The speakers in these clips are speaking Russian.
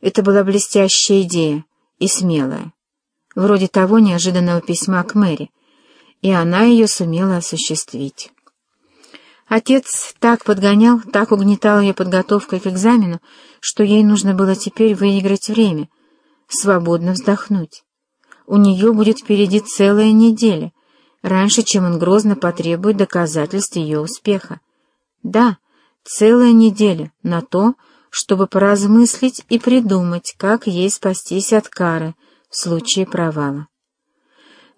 Это была блестящая идея и смелая, вроде того неожиданного письма к Мэри, и она ее сумела осуществить. Отец так подгонял, так угнетал ее подготовкой к экзамену, что ей нужно было теперь выиграть время, свободно вздохнуть. У нее будет впереди целая неделя, раньше, чем он грозно потребует доказательств ее успеха. Да, целая неделя на то, чтобы поразмыслить и придумать, как ей спастись от кары в случае провала.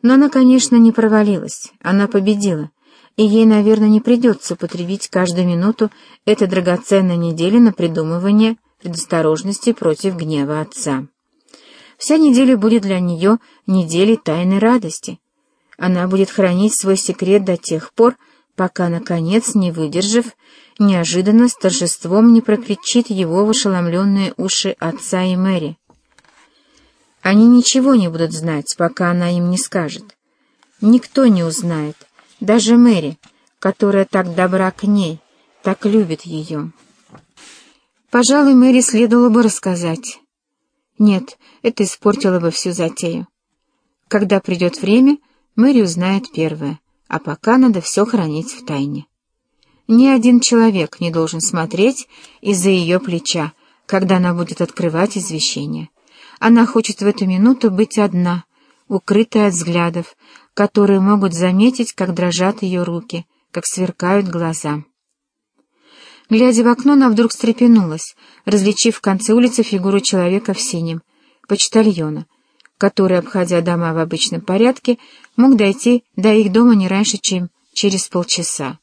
Но она, конечно, не провалилась, она победила, и ей, наверное, не придется потребить каждую минуту этой драгоценной недели на придумывание предосторожности против гнева отца. Вся неделя будет для нее неделей тайной радости. Она будет хранить свой секрет до тех пор, пока, наконец, не выдержав, неожиданно с торжеством не прокричит его в ошеломленные уши отца и Мэри. Они ничего не будут знать, пока она им не скажет. Никто не узнает, даже Мэри, которая так добра к ней, так любит ее. Пожалуй, Мэри следовало бы рассказать. Нет, это испортило бы всю затею. Когда придет время, Мэри узнает первое, а пока надо все хранить в тайне. Ни один человек не должен смотреть из-за ее плеча, когда она будет открывать извещение. Она хочет в эту минуту быть одна, укрытая от взглядов, которые могут заметить, как дрожат ее руки, как сверкают глаза. Глядя в окно, она вдруг встрепенулась, различив в конце улицы фигуру человека в синем, почтальона, который, обходя дома в обычном порядке, мог дойти до их дома не раньше, чем через полчаса.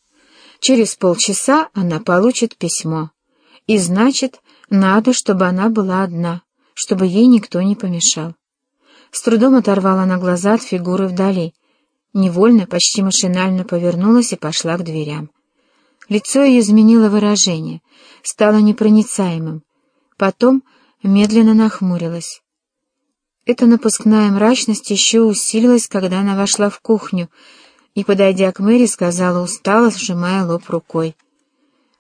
Через полчаса она получит письмо. И значит, надо, чтобы она была одна, чтобы ей никто не помешал. С трудом оторвала на глаза от фигуры вдали. Невольно, почти машинально повернулась и пошла к дверям. Лицо ее изменило выражение, стало непроницаемым. Потом медленно нахмурилась. Эта напускная мрачность еще усилилась, когда она вошла в кухню, и, подойдя к Мэри, сказала устало, сжимая лоб рукой.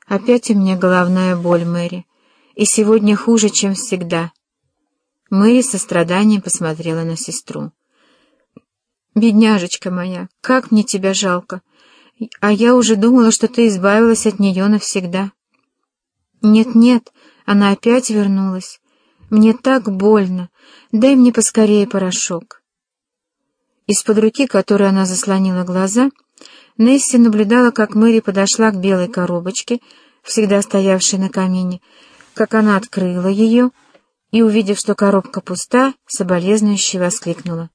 «Опять у меня головная боль, Мэри, и сегодня хуже, чем всегда». Мэри со страданием посмотрела на сестру. «Бедняжечка моя, как мне тебя жалко! А я уже думала, что ты избавилась от нее навсегда». «Нет-нет, она опять вернулась. Мне так больно. Дай мне поскорее порошок». Из-под руки, которой она заслонила глаза, Несси наблюдала, как Мэри подошла к белой коробочке, всегда стоявшей на камине, как она открыла ее и, увидев, что коробка пуста, соболезнующе воскликнула.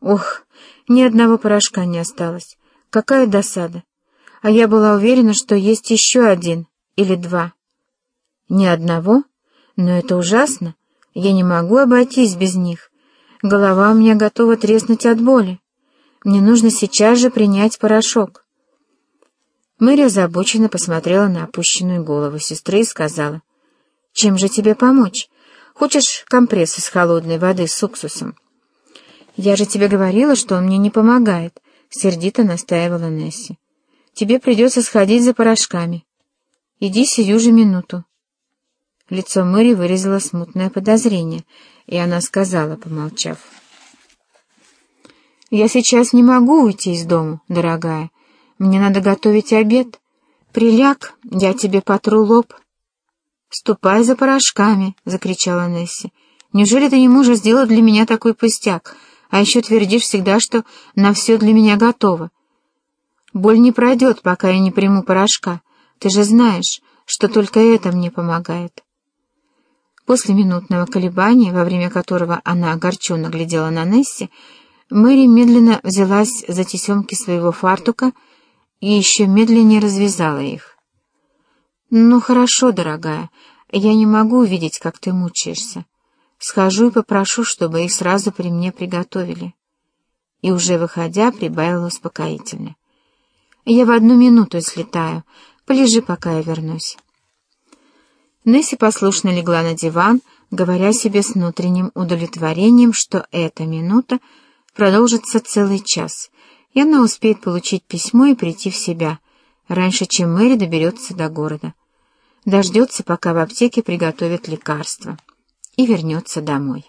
«Ох, ни одного порошка не осталось. Какая досада! А я была уверена, что есть еще один или два». «Ни одного? Но это ужасно. Я не могу обойтись без них. Голова у меня готова треснуть от боли. Мне нужно сейчас же принять порошок. Мэри озабоченно посмотрела на опущенную голову сестры и сказала, «Чем же тебе помочь? Хочешь компресс из холодной воды с уксусом?» «Я же тебе говорила, что он мне не помогает», — сердито настаивала Несси. «Тебе придется сходить за порошками. Иди сию же минуту». Лицо Мэри выразило смутное подозрение, и она сказала, помолчав. «Я сейчас не могу уйти из дому, дорогая. Мне надо готовить обед. Приляг, я тебе потру лоб». «Ступай за порошками!» — закричала Несси. «Неужели ты не можешь сделать для меня такой пустяк, а еще твердишь всегда, что на все для меня готово? Боль не пройдет, пока я не приму порошка. Ты же знаешь, что только это мне помогает». После минутного колебания, во время которого она огорченно глядела на Несси, Мэри медленно взялась за тесемки своего фартука и еще медленнее развязала их. «Ну, хорошо, дорогая, я не могу увидеть, как ты мучаешься. Схожу и попрошу, чтобы их сразу при мне приготовили». И уже выходя, прибавила успокоительно. «Я в одну минуту слетаю. Полежи, пока я вернусь». Несси послушно легла на диван, говоря себе с внутренним удовлетворением, что эта минута продолжится целый час, и она успеет получить письмо и прийти в себя, раньше, чем Мэри доберется до города. Дождется, пока в аптеке приготовят лекарства. и вернется домой.